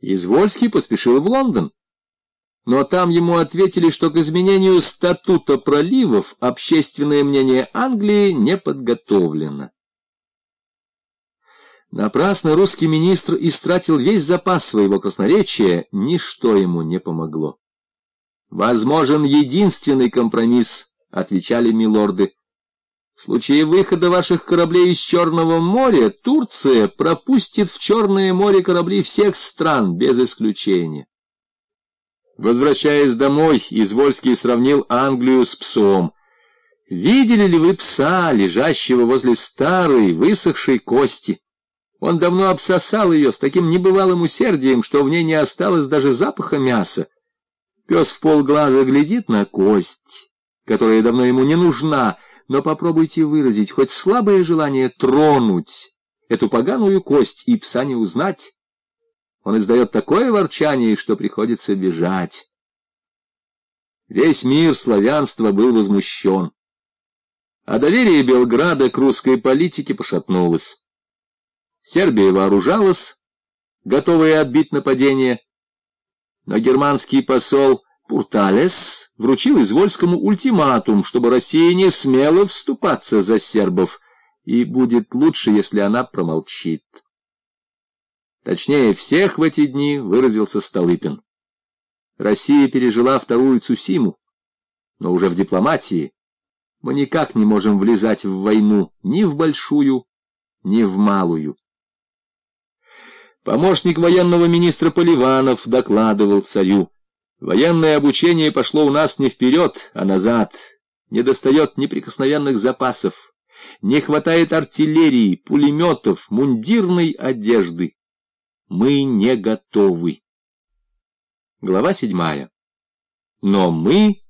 Извольский поспешил в Лондон. Но там ему ответили, что к изменению статута проливов общественное мнение Англии не подготовлено. Напрасно русский министр истратил весь запас своего красноречия, ничто ему не помогло. «Возможен единственный компромисс», — отвечали милорды. В случае выхода ваших кораблей из Черного моря Турция пропустит в Черное море корабли всех стран, без исключения. Возвращаясь домой, Извольский сравнил Англию с псом. Видели ли вы пса, лежащего возле старой, высохшей кости? Он давно обсосал ее с таким небывалым усердием, что в ней не осталось даже запаха мяса. Пес в полглаза глядит на кость, которая давно ему не нужна, но попробуйте выразить хоть слабое желание тронуть эту поганую кость, и пса не узнать. Он издает такое ворчание, что приходится бежать. Весь мир славянства был возмущен. А доверие Белграда к русской политике пошатнулось. Сербия вооружалась, готовая отбить нападение, но германский посол Пурталес вручил Извольскому ультиматум, чтобы Россия не смела вступаться за сербов, и будет лучше, если она промолчит. Точнее всех в эти дни выразился Столыпин. Россия пережила вторую Цусиму, но уже в дипломатии мы никак не можем влезать в войну ни в большую, ни в малую. Помощник военного министра Поливанов докладывал царю, Военное обучение пошло у нас не вперед, а назад. Не достает неприкосновенных запасов. Не хватает артиллерии, пулеметов, мундирной одежды. Мы не готовы. Глава седьмая. Но мы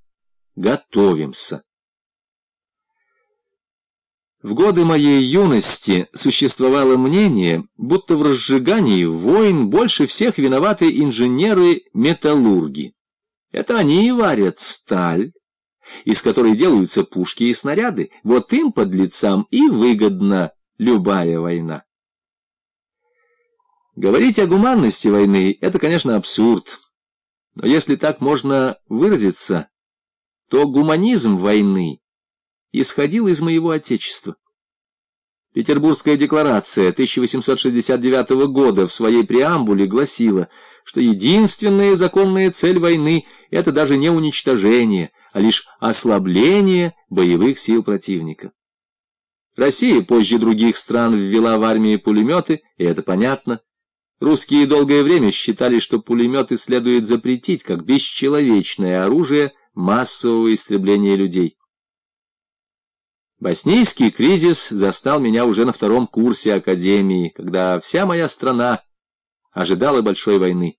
готовимся. В годы моей юности существовало мнение, будто в разжигании войн больше всех виноваты инженеры-металлурги. Это они и варят сталь, из которой делаются пушки и снаряды. Вот им, под лицам и выгодна любая война. Говорить о гуманности войны — это, конечно, абсурд. Но если так можно выразиться, то гуманизм войны исходил из моего отечества. Петербургская декларация 1869 года в своей преамбуле гласила, что единственная законная цель войны — это даже не уничтожение, а лишь ослабление боевых сил противника. Россия позже других стран ввела в армии пулеметы, и это понятно. Русские долгое время считали, что пулеметы следует запретить как бесчеловечное оружие массового истребления людей. Боснийский кризис застал меня уже на втором курсе Академии, когда вся моя страна ожидала большой войны.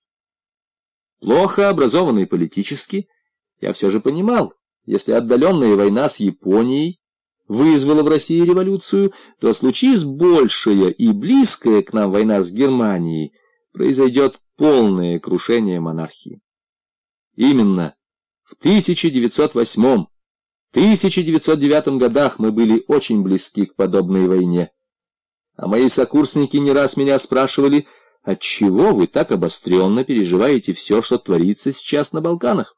Плохо образованный политически, я все же понимал, если отдаленная война с Японией вызвала в России революцию, то случись большая и близкая к нам война с Германией, произойдет полное крушение монархии. Именно в 1908 1909 годах мы были очень близки к подобной войне. А мои сокурсники не раз меня спрашивали, отчего вы так обостренно переживаете все, что творится сейчас на Балканах?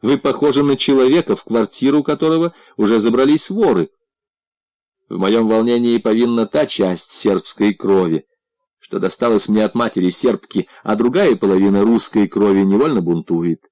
Вы похожи на человека, в квартиру которого уже забрались воры. В моем волнении повинна та часть сербской крови, что досталась мне от матери сербки, а другая половина русской крови невольно бунтует.